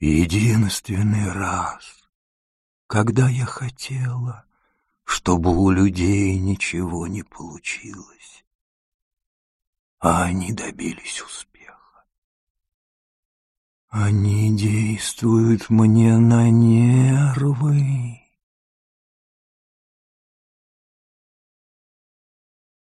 Единственный раз, когда я хотела, чтобы у людей ничего не получилось, а они добились успеха. Они действуют мне на нервы.